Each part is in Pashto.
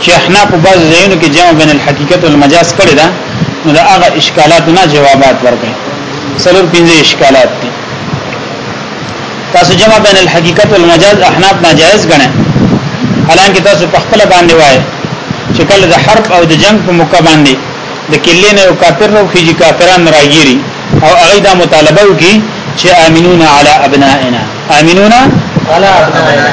چې احنا په بعض ځایونو کې جمع بین الحقیقت والمجاز کړی دا نو دا هغه اشکالات نه جوابات ورکړي سلور پنځه اشکالات دي تاسو جمع بین الحقیقت والمجاز احناف ناجائز غنئ حالانکه تاسو په خپل باندې وایي چې کله د حرب او د جنگ په موقع باندې د کلې نه یو کافر نو خيږي کافران راګيري او هغه دا مطالبه وکي چې امنون علی ابنائنا امنون علی ابنائنا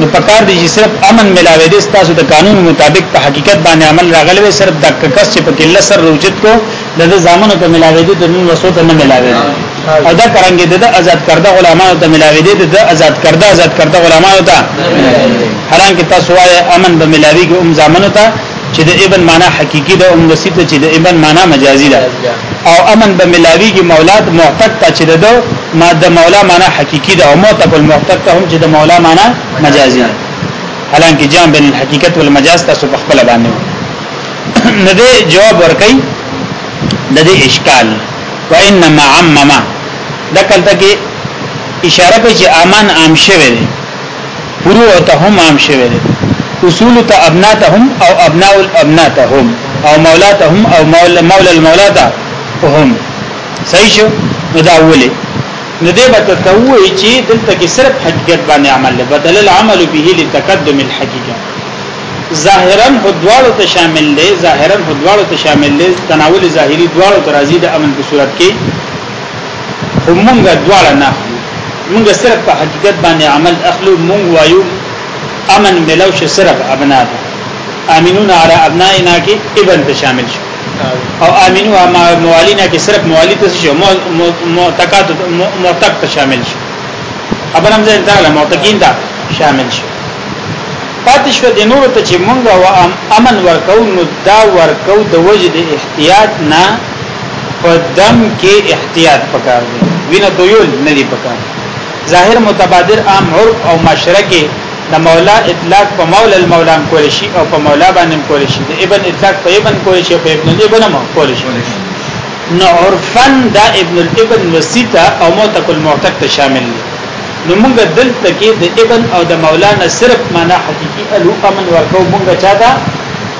نو پکار دي چې صرف امن ملاوي دي تاسو د قانون مطابق په حقیقت باندې عمل راغلی وي صرف د کس چې په کې لسر روجت کو د ځامنو ته ملاوي دي د نن وسو ته نه ملاوي دي او دا کرانګي د آزاد کرده علماو ته ملاوي دي د آزاد کرده آزاد کرده علماو ته حالانکه تاسو وايي امن به ملاوي کې هم ځامنو ته چې د ابن معنا حقيقي ده او نصیب ته چې د ابن معنا مجازي ده او امن به ملاويږي مولا د معتق ته چې ده ما د مولا معنا حقيقي ده او معتق المعتق ته هم چې د مولا معنا مجازي ده حالانکه جام بین الحقیقت والمجاز تاسو په خپل باندې نه دې جواب ورکړي د دې اشکال وانما عمما دکلته کې اشاره کوي چې امان عام شوی دی فروع ته هم عام شوی دی اصول ته ابنا ته هم او ابناء الابناء ته هم او مولا ته هم او مولا مولا المولا ته هم صحیح شو نو دا اولی نو دې به تتوي چې دلته کې صرف حقیقت باندې عمل له بدل العمل به لتقدم الحقیقت ظاهرا خدوالو ته شامل دی ظاهرا خدوالو ته شامل دی تناول ظاهری دوالو ته راځي د عمل په صورت کې خو مونږ دواړه نه مونږ صرف په حقیقت باندې عمل اخلو مونږ وایو امن ملو شي صرف ابنا ده امنون علی ابنائنا کې ابن ته شامل شي او امنو ما موالینا کې صرف موالی ته شي معتقد معتق ته شامل شي ابن هم ځین تعالی معتقین ته شامل شي پاتې شو د نور ته چې مونږ او امن ورکو نو دا ورکو د وجد احتیاط نه په دم کې احتیاط پکار دی وینه تویول نه دی پکار ظاهر متبادر عام عرف او معاشره کې د مولا اطلاق په مولا المولان کول شي او په مولا باندې کول شي د ابن اطلاق په ابن کول شي په ابن ابن هم کول شي نو عرفن دا ابن الابن وسیتا او موتق المعتق ته شامل دي نو موږ دلته کې د ابن او د مولانا صرف معنا حقيقي الو امن ورکو موږ چاته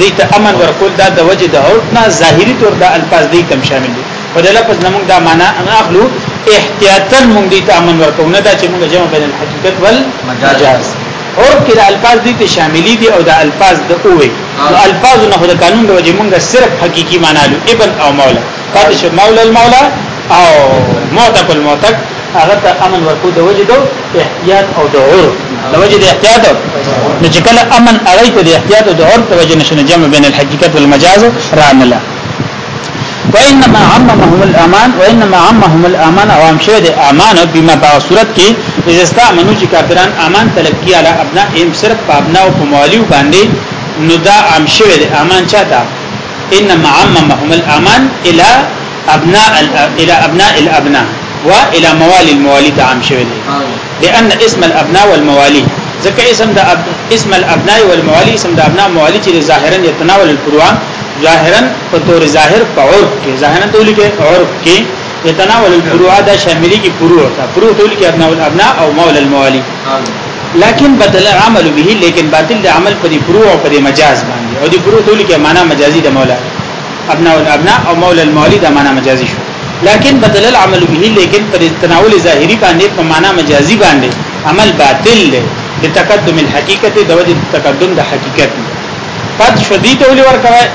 دې ته امن ورکول دا د وجه د عرف نه ظاهري تور د الفاظ دې تم شامل دي په دې لفظ نمون دا معنا ان اخلو احتیاطا مونږ دې ته امن ورکو نه دا چې مونږ جمع بین الحقیقت والمجاز عرف کې د الفاظ دې ته شاملي دي او د الفاظ د اوې نو الفاظ نه د قانون د وجه مونږ صرف حقيقي معنا لو ابن او مولا پاتې شو مولا المولا او معتق المعتق هغه ته امن ورکو د وجه دو احتیاط او د عرف د وجه د احتیاط نو چې کله امن هغه ته د احتیاط او د عرف د وجه نشنه جمع بین الحقیقت والمجاز رانلا وانما عمهم الامان وانما عمهم الامان او هم شه د امان بما په صورت کې اجازه منو چې کافران امان طلب کیه علی ابناء ام صرف په ابناء او په مالیو باندې نو دا عام شوه د امان چاته انما عممهم الامان الى ابناء الى ابناء الابناء والى موالي الموالي عام شوی دی لان اسم الابناء والموالي ځکه اسم د اسم الابناء والموالي اسم د ابناء موالي چې ظاهرا يتناول الفروع ظاهرا په تور ظاهر په عرف کې ظاهرا ټول کې عرف کې يتناول الفروع دا شاملي کې فروع ته فروع ټول کې ابناء الابناء او مول الموالي لكن بدل العمل به لیکن باطل د عمل په فروع او په مجاز باندې او د فروع ټول کې معنا مجازي د مولا ابناء الابناء او مولا المولي د معنا مجازي شو لكن بدل العمل به لیکن پر تناول ظاهري باندې په معنا مجازي باندې عمل باطل دی د تقدم الحقیقت د وجه تقدم د حقیقت پد شدید ول ورکوي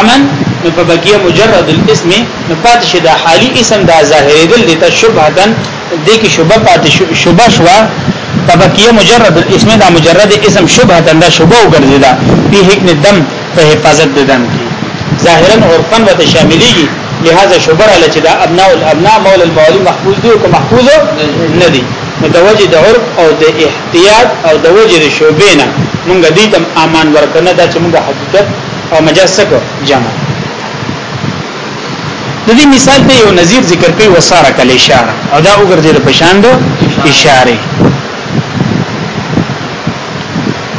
امن نو په بقیه مجرد الاسم نو پد شدا حالی اسم دا ظاهرې دل د تشبهتن دې کې شوبه پاتې شوبه شوا تبکیه مجرد الاسم دا مجرد اسم شبهه دا شوبه وګرځیدا په حکم دم په حفاظت د دم کې ظاهرا عرفا وته شاملېږي لہذا شوبه را لچې دا ابناء الابناء مول الموالي محفوظ دي او که محفوظ نه دي نو د وجه د عرف او د احتیاط او د وجه د شوبې نه مونږ دې تم امان ورکنه دا چې مونږ حقیقت او مجاز سره جمع د دې مثال ته یو نظیر ذکر کوي وساره کله اشاره او دا وګرځید په شان د اشاره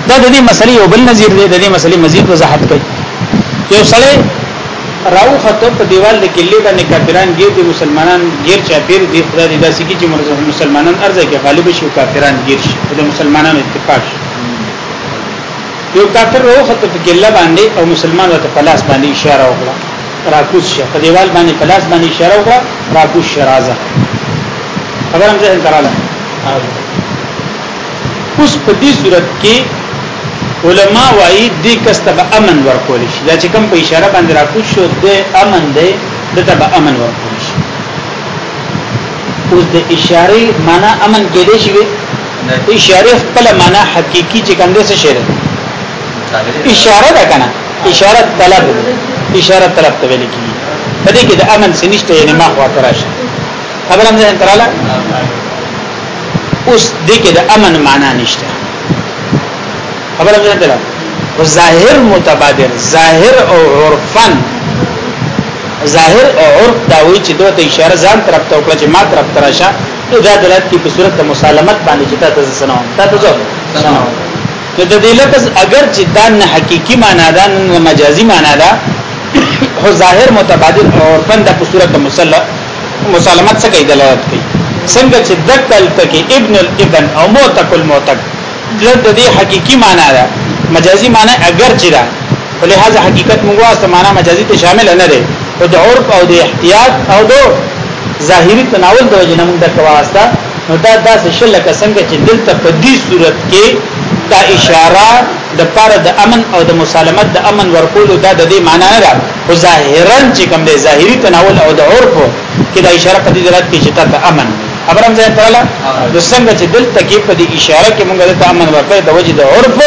دا د دې مسلې یو بل نظیر دی د دې مسلې مزید وضاحت کوي یو سړی راو خطو په دیوال د کلی باندې کافران غیر دي مسلمانان غیر چا پیر دي خدای دې داسې کی چې مسلمانان ارزه کې غالب شي کافران غیر شي د مسلمانانو اتفاق شي یو کافر روخه ته ګله باندې او مسلمان ته پلاس باندې اشاره وکړه راکوس شه په دیوال باندې پلاس باندې اشاره وکړه راکوس شه راځه خبرم ځه تراله اوس په دې صورت کې علما وايي د کس ته امن ورکول شي دا چې کوم په اشاره باندې راکوس شو د امن دی د ته امن ورکول شي اوس د اشاره معنی امن کې دی شي اشاره خپل معنا حقيقي چې کنده څه شي اشاره ده کنه اشاره طلب اشاره طلب ته ویل کیږي په دې کې د امن سنشته یې ما خوا تراشه خبر هم ځین تراله اوس دې کې د امن معنا نشته خبر هم ځین تراله او ظاهر متبادر ظاهر او عرفن ظاهر او عرف دا وی چې دوی ته اشاره ځان طرف ته وکړه چې ما طرف تراشه نو دا دلالت کوي په صورت د مسالمت باندې چې تاسو سنوم تاسو سنوم نو د دې لفظ اگر چې دا نه حقيقي معنا ده نه مجازي معنا ده خو ظاهر متبادل او عرفن د په صورت د مسالمت څخه دلالت کوي څنګه چې دکل تک ابن الابن او موتک الموتک تل د دې حقيقي معنا ده مجازي معنا اگر چې ده ولهدا حقیقت موږ واسطه معنا مجازي ته شامل نه ده او د عرف او د احتیاط او د ظاهري تناول د وجه نه موږ د واسطه نو دا داسې شل لکه څنګه چې دلته په دې صورت کې دا اشاره د پر د امن او د مسالمت د امن ورکول دا د دې معنی نه ده او ظاهرا چې کوم د ظاهري تناول او د عرف کې دا اشاره په دې درات کې چې ته امن خبرم ځای تراله د څنګه چې دلته کې په دې اشاره کې موږ د امن ورکړې د وجه د عرف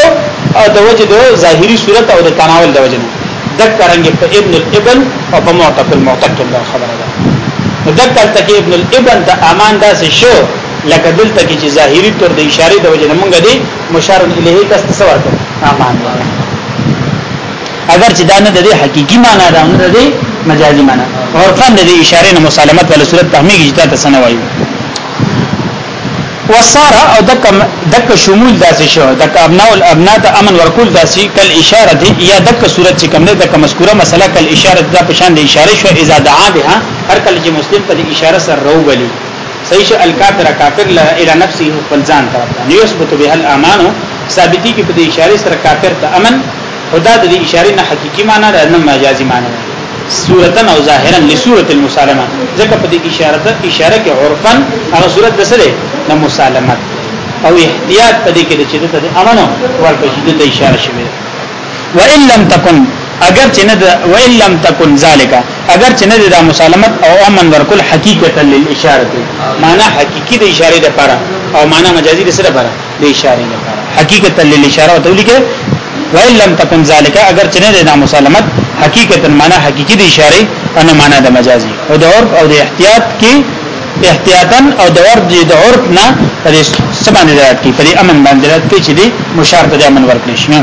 او د وجه د ظاهري صورت او د تناول د وجه ذکرنګ په ابن الابن او په معتق المعتق دا خبره ده ذکر ته کې ابن الابن د امان داسې شو لکه دلته کې چې ظاهري تور د اشاره د وجه موږ دې مشار الیه کس تصور کړ امان ده اگر چې دا نه د حقيقي معنا ده نه د مجازي معنا عرفا د اشاره نه مسالمت ول صورت فهميږي چې تاسو نه وایي وساره او دک دک شمول داسې شو دک ابناء الابناء ته امن ورکول داسې کل اشاره دی یا دک صورت چې کوم نه دک مذکوره مسله کل اشاره د پشان د اشاره شو اذا دعا بها هر کله چې مسلم په اشاره سره رو ولي صحیح شو الکافر کافر لا الى نفسه خپل ځان طرف نه یثبت به الامان ثابتي کې په اشاره سره کافر ته امن خدا د اشاره نه حقيقي معنی ده نه مجازي معنی ده صورتا او ظاهرا لصورت المسالمه ځکه په دې اشاره ته اشاره کې عرفا هغه صورت د سره د مسالمت او احتیاط په دې کې چې د امنو ورپسې د اشاره شوی و ان لم تکن اگر چې نه و ان لم تکن ذالک اگر چې نه د مسالمت او امن ورکل حقیقتا للاشاره معنی حقیقی د اشاره لپاره او معنی مجازي د سره لپاره د اشاره لپاره حقیقتا للاشاره ته ولیکه وان لم تكن ذلك اگر چې نه دا مسالمت حقیقتا معنا حقيقي د اشاره ان معنا د مجازي او د عرف او د احتیاط کې احتیاطا او د عرف د عرف نه پر سبا نه درات کې پر امن باندې درات کې چې د مشار ته امن ورکړي شي